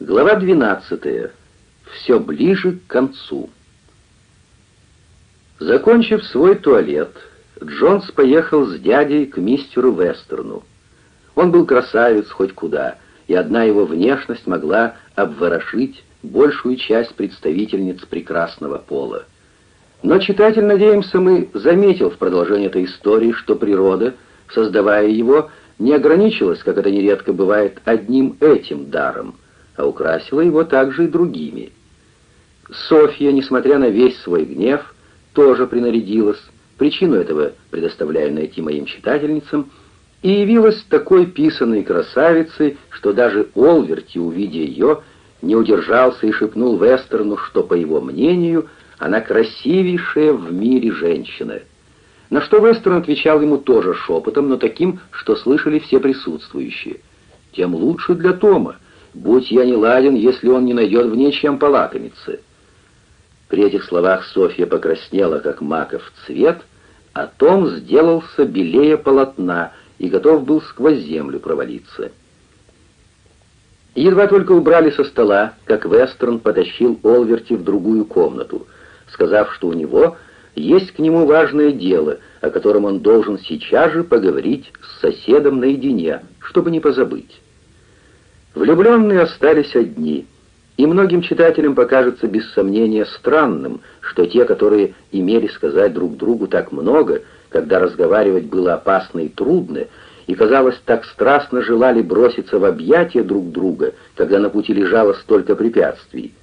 Глава 12. Все ближе к концу. Закончив свой туалет, Джонс поехал с дядей к мистеру Вестерну. Он был красавец хоть куда, и одна его внешность могла обворошить большую часть представительниц прекрасного пола. Но читатель, надеемся мы, заметил в продолжении этой истории, что природа, создавая его, не ограничилась, как это нередко бывает, одним этим даром — а украсила его также и другими. Софья, несмотря на весь свой гнев, тоже принарядилась, причину этого предоставляю найти моим читательницам, и явилась такой писаной красавицей, что даже Олверти, увидя ее, не удержался и шепнул Вестерну, что, по его мнению, она красивейшая в мире женщина. На что Вестерн отвечал ему тоже шепотом, но таким, что слышали все присутствующие. «Тем лучше для Тома. Будь я не ладен, если он не найдет в ней чем полакомиться. При этих словах Софья покраснела, как маков цвет, а Том сделался белее полотна и готов был сквозь землю провалиться. Едва только убрали со стола, как Вестерн потащил Олверти в другую комнату, сказав, что у него есть к нему важное дело, о котором он должен сейчас же поговорить с соседом наедине, чтобы не позабыть. Влюбленные остались одни, и многим читателям покажется без сомнения странным, что те, которые имели сказать друг другу так много, когда разговаривать было опасно и трудно, и, казалось, так страстно желали броситься в объятия друг друга, когда на пути лежало столько препятствий,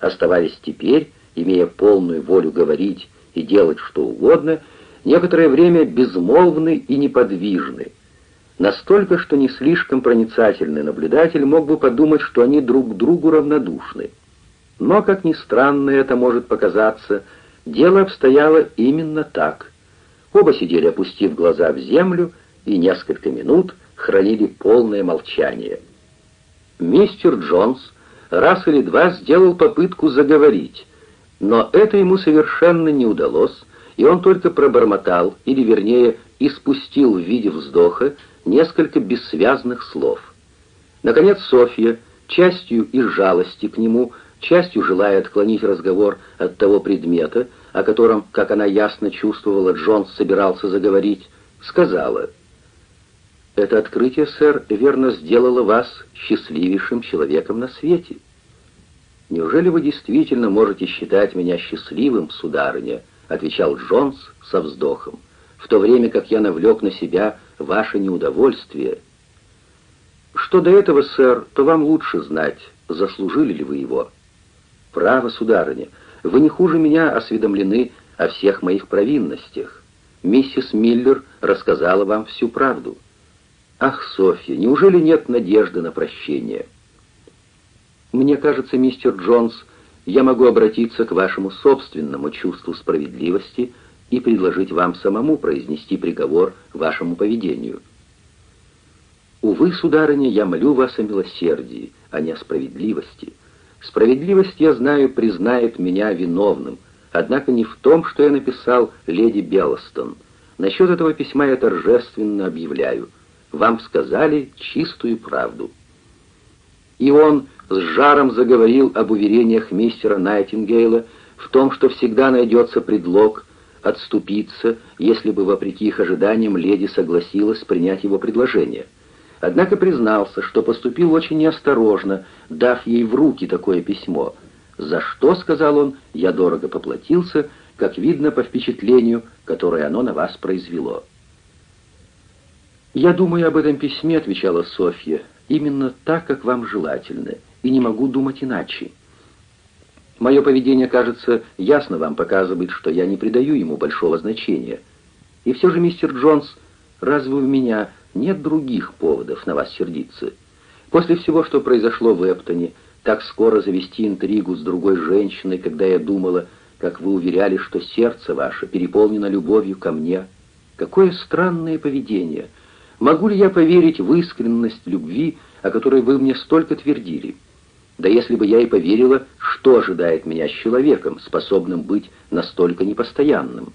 оставались теперь, имея полную волю говорить и делать что угодно, некоторое время безмолвны и неподвижны, Настолько, что не слишком проницательный наблюдатель мог бы подумать, что они друг другу равнодушны. Но, как ни странно это может показаться, дело обстояло именно так. Оба сидели, опустив глаза в землю, и несколько минут хранили полное молчание. Мистер Джонс раз или два сделал попытку заговорить, но это ему совершенно не удалось, и он только пробормотал, или вернее, испустил в виде вздоха, несколько бессвязных слов. Наконец Софья, частью из жалости к нему, частью желая отклонить разговор от того предмета, о котором, как она ясно чувствовала, Джонс собирался заговорить, сказала, «Это открытие, сэр, верно сделало вас счастливейшим человеком на свете. Неужели вы действительно можете считать меня счастливым, сударыня?» — отвечал Джонс со вздохом, «в то время как я навлек на себя ваше неудовольствие. Что до этого, сэр, то вам лучше знать, заслужили ли вы его. Право, сударыня, вы не хуже меня осведомлены о всех моих провинностях. Миссис Миллер рассказала вам всю правду. Ах, Софья, неужели нет надежды на прощение? Мне кажется, мистер Джонс, я могу обратиться к вашему собственному чувству справедливости — и предложить вам самому произнести приговор вашему поведению. Увы, сударыня, я молю вас о милосердии, а не о справедливости. Справедливость, я знаю, признает меня виновным, однако не в том, что я написал леди Беллостон. Насчет этого письма я торжественно объявляю. Вам сказали чистую правду. И он с жаром заговорил об уверениях мистера Найтингейла в том, что всегда найдется предлог, отступиться, если бы, вопреки их ожиданиям, леди согласилась принять его предложение. Однако признался, что поступил очень неосторожно, дав ей в руки такое письмо. «За что, — сказал он, — я дорого поплатился, как видно по впечатлению, которое оно на вас произвело». «Я думаю об этом письме», — отвечала Софья, — «именно так, как вам желательно, и не могу думать иначе». Мое поведение, кажется, ясно вам показывает, что я не придаю ему большого значения. И все же, мистер Джонс, разве у меня нет других поводов на вас сердиться? После всего, что произошло в Эптоне, так скоро завести интригу с другой женщиной, когда я думала, как вы уверяли, что сердце ваше переполнено любовью ко мне. Какое странное поведение! Могу ли я поверить в искренность любви, о которой вы мне столько твердили?» Да если бы я и поверила, что ожидает меня с человеком, способным быть настолько непостоянным?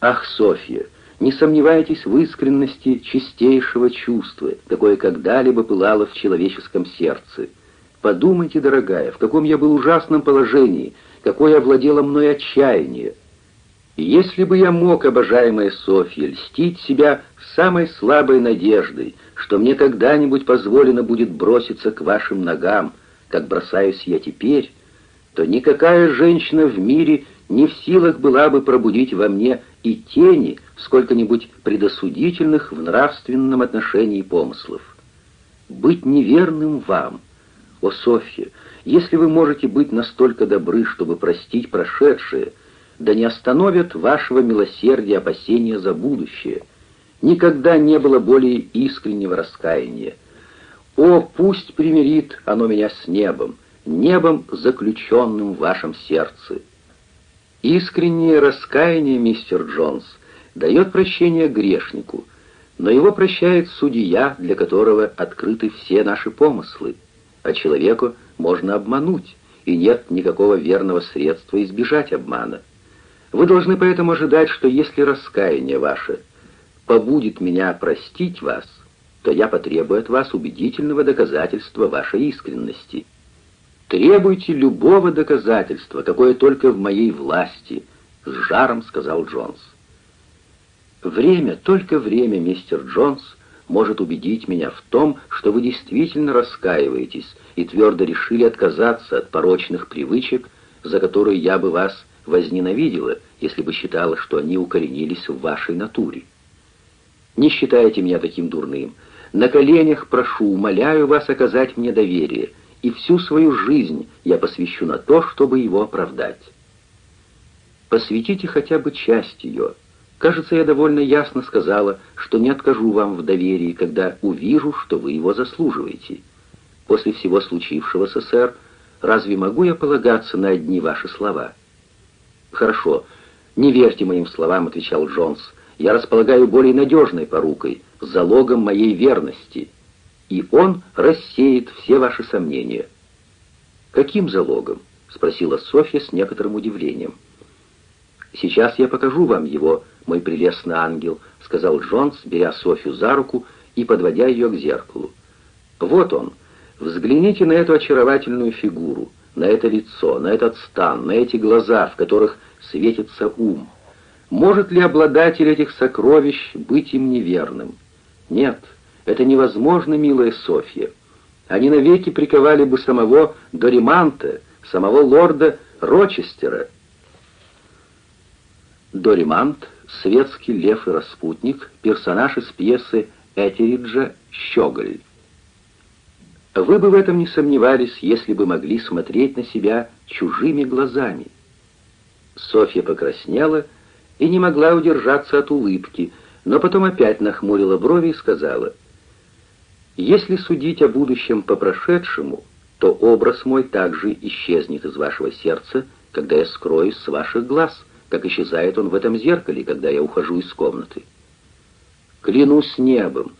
Ах, Софья, не сомневайтесь в искренности чистейшего чувства, какое когда-либо пылало в человеческом сердце. Подумайте, дорогая, в каком я был ужасном положении, какое овладело мной отчаяние. Если бы я мог, обожаемая Софья, льстить себя самой слабой надеждой, что мне когда-нибудь позволено будет броситься к вашим ногам, как бросаюсь я теперь, то никакая женщина в мире не в силах была бы пробудить во мне и тени сколько-нибудь предосудительных в нравственном отношении помыслов. Быть неверным вам. О, Софья, если вы можете быть настолько добры, чтобы простить прошедшее, да не остановят вашего милосердия опасения за будущее. Никогда не было более искреннего раскаяния. О, пусть примирит оно меня с небом, небом, заключенным в вашем сердце. Искреннее раскаяние, мистер Джонс, дает прощение грешнику, но его прощает судья, для которого открыты все наши помыслы, а человеку можно обмануть, и нет никакого верного средства избежать обмана. Вы должны поэтому ожидать, что если раскаяние ваше побудет меня простить вас, то я потребую от вас убедительного доказательства вашей искренности. Требуйте любого доказательства, какое только в моей власти, с жаром сказал Джонс. Время, только время, мистер Джонс, может убедить меня в том, что вы действительно раскаиваетесь и твердо решили отказаться от порочных привычек, за которые я бы вас возненавидела, если бы считала, что они укоренились в вашей натуре. Не считайте меня таким дурным. На коленях прошу, умоляю вас оказать мне доверие, и всю свою жизнь я посвящу на то, чтобы его оправдать. Посвятите хотя бы часть ее. Кажется, я довольно ясно сказала, что не откажу вам в доверии, когда увижу, что вы его заслуживаете. После всего случившегося, сэр, разве могу я полагаться на одни ваши слова?» «Хорошо. Не верьте моим словам», — отвечал Джонс. «Я располагаю более надежной порукой, залогом моей верности, и он рассеет все ваши сомнения». «Каким залогом?» — спросила Софья с некоторым удивлением. «Сейчас я покажу вам его, мой прелестный ангел», — сказал Джонс, беря Софью за руку и подводя ее к зеркалу. «Вот он. Взгляните на эту очаровательную фигуру на это лицо, на этот стан, на эти глаза, в которых светится ум. Может ли обладатель этих сокровищ быть им неверным? Нет, это невозможно, милая Софья. Они навеки приковали бы самого Дориманта, самого лорда Рочестера. Доримант, светский лев и распутник, персонаж из пьесы Этериджа «Щеголь». Вы бы в этом не сомневались, если бы могли смотреть на себя чужими глазами. Софья покраснела и не могла удержаться от улыбки, но потом опять нахмурила брови и сказала, «Если судить о будущем по прошедшему, то образ мой также исчезнет из вашего сердца, когда я скроюсь с ваших глаз, как исчезает он в этом зеркале, когда я ухожу из комнаты. Клянусь небом,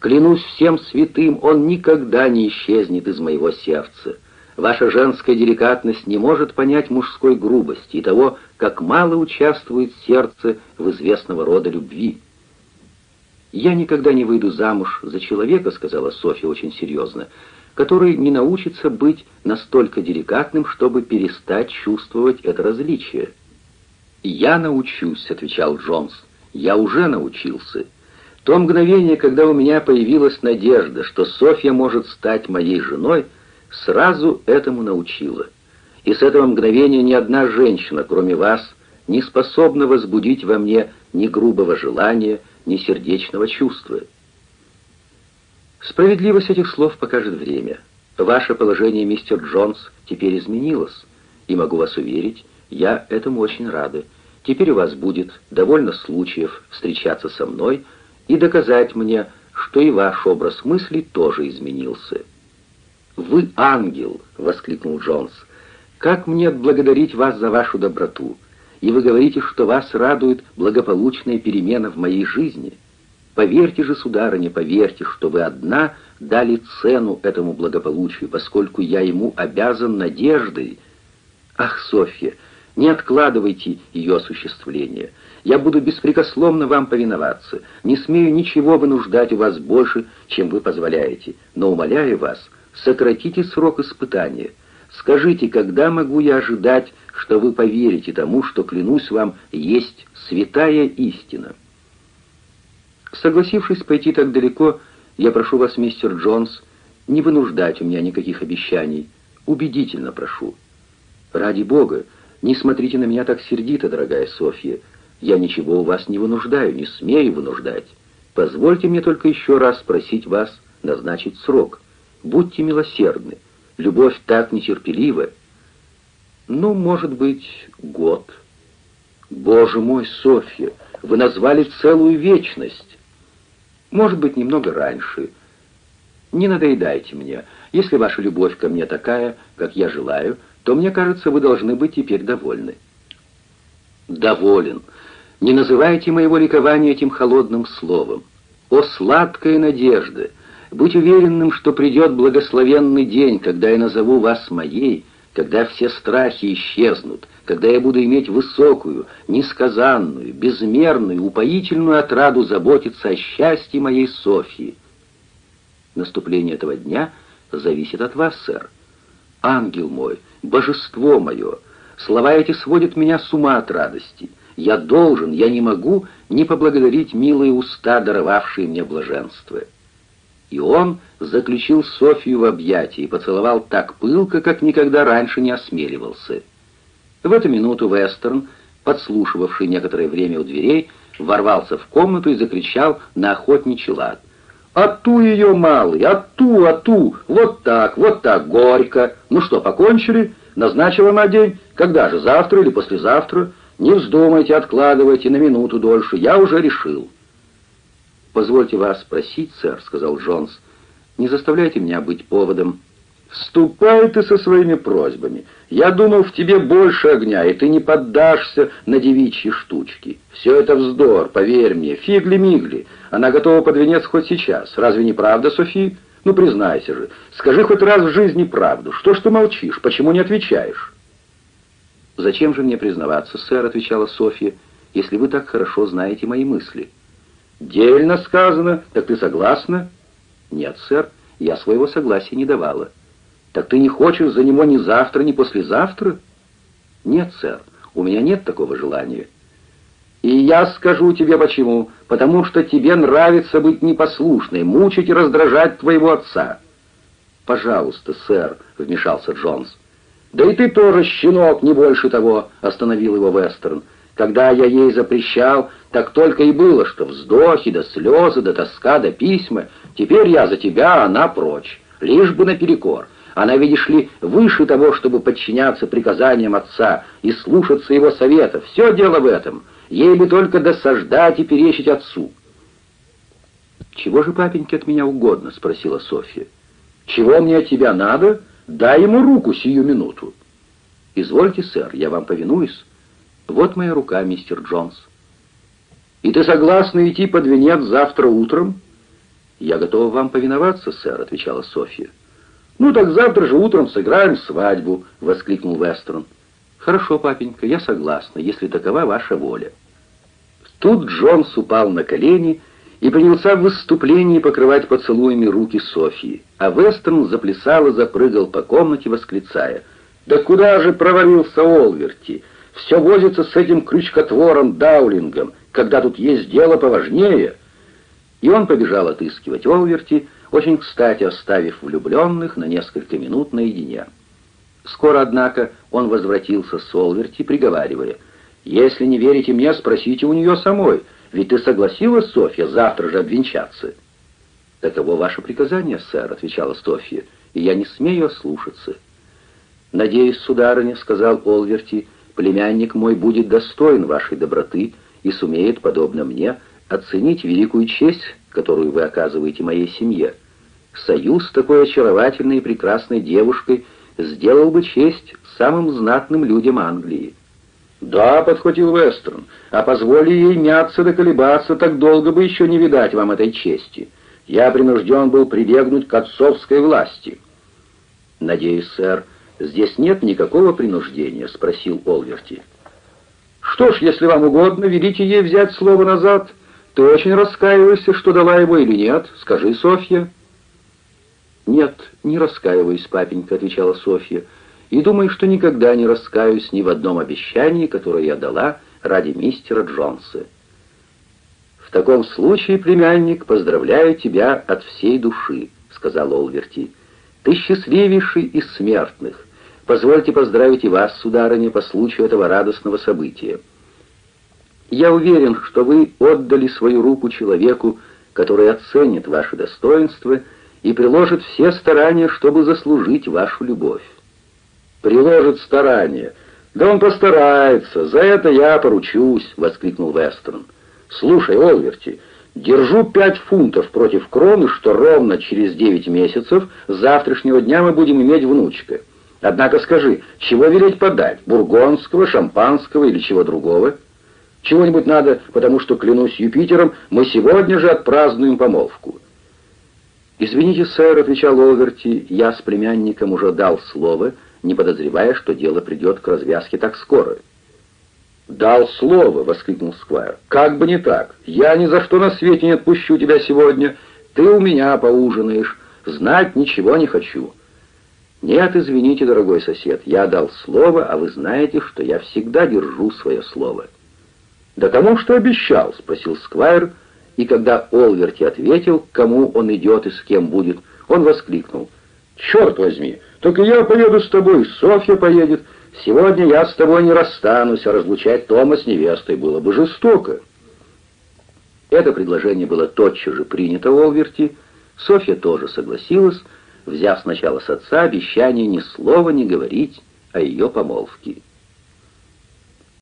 Клянусь всем святым, он никогда не исчезнет из моего сердца. Ваша женская деликатность не может понять мужской грубости и того, как мало участвует сердце в известного рода любви. «Я никогда не выйду замуж за человека», — сказала Софья очень серьезно, «который не научится быть настолько деликатным, чтобы перестать чувствовать это различие». «Я научусь», — отвечал Джонс. «Я уже научился». То мгновение, когда у меня появилась надежда, что Софья может стать моей женой, сразу этому научила. И с этого мгновения ни одна женщина, кроме вас, не способна возбудить во мне ни грубого желания, ни сердечного чувства. Справедливость этих слов покажет время. Ваше положение, мистер Джонс, теперь изменилось, и могу вас уверить, я этому очень рада. Теперь у вас будет довольно случаев встречаться со мной, и доказать мне, что и ваш образ мысли тоже изменился. «Вы ангел!» — воскликнул Джонс. «Как мне отблагодарить вас за вашу доброту? И вы говорите, что вас радует благополучная перемена в моей жизни? Поверьте же, сударыня, поверьте, что вы одна дали цену этому благополучию, поскольку я ему обязан надеждой. Ах, Софья, не откладывайте ее осуществление. Я буду беспрекословно вам повиноваться, не смею ничего вынуждать у вас больше, чем вы позволяете, но умоляю вас, Сократите срок испытания. Скажите, когда могу я ожидать, что вы поверите тому, что, клянусь вам, есть святая истина?» Согласившись пойти так далеко, я прошу вас, мистер Джонс, не вынуждать у меня никаких обещаний. Убедительно прошу. Ради Бога, не смотрите на меня так сердито, дорогая Софья. Я ничего у вас не вынуждаю, не смею вынуждать. Позвольте мне только еще раз спросить вас назначить срок. Будьте милосердны. Любовь так нетерпелива. Ну, может быть, год. Боже мой, Софья, вы назвали целую вечность. Может быть, немного раньше. Не надоедайте мне. Если ваша любовь ко мне такая, как я желаю, то, мне кажется, вы должны быть теперь довольны». «Доволен. Не называйте моего ликования этим холодным словом. О, сладкая надежда! Будь уверенным, что придет благословенный день, когда я назову вас моей, когда все страхи исчезнут, когда я буду иметь высокую, несказанную, безмерную, упоительную отраду заботиться о счастье моей Софьи. Наступление этого дня зависит от вас, сэр. Ангел мой, божество мое, слова эти сводят меня с ума от радости. Я должен, я не могу не поблагодарить милые уста, даровавшие мне блаженство. И он заключил Софию в объятия и поцеловал так пылко, как никогда раньше не осмеливался. В эту минуту Вестерн, подслушивавший некоторое время у дверей, ворвался в комнату и закричал на охотничий лад. «Ату ее, малый, ату, ату! Вот так, вот так, горько! Ну что, покончили? Назначила на день? Когда же, завтра или послезавтра? Не вздумайте, откладывайте на минуту дольше, я уже решил». «Позвольте вас спросить, сэр», — сказал Джонс, — «не заставляйте меня быть поводом». «Ступай ты со своими просьбами. Я думал, в тебе больше огня, и ты не поддашься на девичьи штучки. Все это вздор, поверь мне, фигли-мигли. Она готова под венец хоть сейчас. Разве не правда, Софи? Ну, признайся же. Скажи хоть раз в жизни правду. Что ж ты молчишь? Почему не отвечаешь?» «Зачем же мне признаваться, сэр?» — отвечала Софья, — «если вы так хорошо знаете мои мысли». «Дельно сказано. Так ты согласна?» «Нет, сэр, я своего согласия не давала». «Так ты не хочешь за него ни завтра, ни послезавтра?» «Нет, сэр, у меня нет такого желания». «И я скажу тебе почему. Потому что тебе нравится быть непослушной, мучить и раздражать твоего отца». «Пожалуйста, сэр», — вмешался Джонс. «Да и ты тоже щенок, не больше того», — остановил его Вестерн. Когда я ей запрещал, так только и было, что вздохи, да слезы, да тоска, да письма. Теперь я за тебя, а она прочь. Лишь бы наперекор. Она, видишь ли, выше того, чтобы подчиняться приказаниям отца и слушаться его советов. Все дело в этом. Ей бы только досаждать и перечить отцу. «Чего же папеньке от меня угодно?» — спросила Софья. «Чего мне от тебя надо? Дай ему руку сию минуту». «Извольте, сэр, я вам повинуюсь». Вот моя рука, мистер Джонс. И ты согласна идти под венец завтра утром? Я готова вам повиноваться, сэр, отвечала Софья. Ну так завтра же утром сыграем свадьбу, воскликнул Вестерн. Хорошо, папенька, я согласна, если такова ваша воля. Тут Джонс упал на колени и принялся в выступлении покрывать поцелуями руки Софьи, а Вестерн заплясал и запрыгал по комнате, восклицая. «Да куда же провалился Олверти? Все возится с этим крючкотвором Даулингом, когда тут есть дело поважнее». И он побежал отыскивать Олверти, очень кстати оставив влюбленных на несколько минут наедине. Скоро, однако, он возвратился с Олверти, приговаривая, «Если не верите мне, спросите у нее самой, ведь ты согласилась, Софья, завтра же обвенчаться?» «Таково ваше приказание, сэр», — отвечала Софья, — «и я не смею ослушаться». «Надеюсь, сударыня», — сказал Олверти, — Племянник мой будет достоин вашей доброты и сумеет, подобно мне, оценить великую честь, которую вы оказываете моей семье. Союз с такой очаровательной и прекрасной девушкой сделал бы честь самым знатным людям Англии. «Да», — подхватил Вестерн, — «а позволи ей мяться да колебаться, так долго бы еще не видать вам этой чести. Я принужден был прибегнуть к отцовской власти». «Надеюсь, сэр, — «Здесь нет никакого принуждения?» — спросил Олверти. «Что ж, если вам угодно, велите ей взять слово назад. Ты очень раскаиваешься, что дала его или нет? Скажи, Софья». «Нет, не раскаиваюсь, папенька», — отвечала Софья, «и думаю, что никогда не раскаюсь ни в одном обещании, которое я дала ради мистера Джонса». «В таком случае, племянник, поздравляю тебя от всей души», — сказал Олверти. «Ты счастливейший из смертных. Позвольте поздравить и вас, сударыня, по случаю этого радостного события. Я уверен, что вы отдали свою руку человеку, который оценит ваши достоинства и приложит все старания, чтобы заслужить вашу любовь. «Приложит старания. Да он постарается, за это я поручусь», — воскликнул Вестерн. «Слушай, Олверти, держу пять фунтов против кроны, что ровно через девять месяцев с завтрашнего дня мы будем иметь внучка. Однако скажи, чего велеть подать, бургонского, шампанского или чего другого?» Чего-нибудь надо, потому что, клянусь Юпитером, мы сегодня же отпразднуем помолвку». «Извините, сэр», — отвечал Оверти, — «я с племянником уже дал слово, не подозревая, что дело придет к развязке так скоро». «Дал слово!» — воскликнул Сквайр. «Как бы не так! Я ни за что на свете не отпущу тебя сегодня. Ты у меня поужинаешь. Знать ничего не хочу». «Нет, извините, дорогой сосед, я дал слово, а вы знаете, что я всегда держу свое слово». «Да тому, что обещал?» — спросил Сквайр, и когда Олверти ответил, кому он идет и с кем будет, он воскликнул. «Черт возьми, только я поеду с тобой, Софья поедет. Сегодня я с тобой не расстанусь, а разлучать Тома с невестой было бы жестоко». Это предложение было тотчас же принято Олверти. Софья тоже согласилась, взяв сначала с отца обещание ни слова не говорить о ее помолвке.